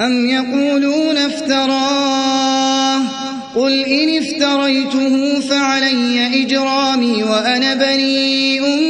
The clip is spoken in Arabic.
أم يقولون افتراه؟ قل إن افتريته فعلي إجرامي وأنا بريء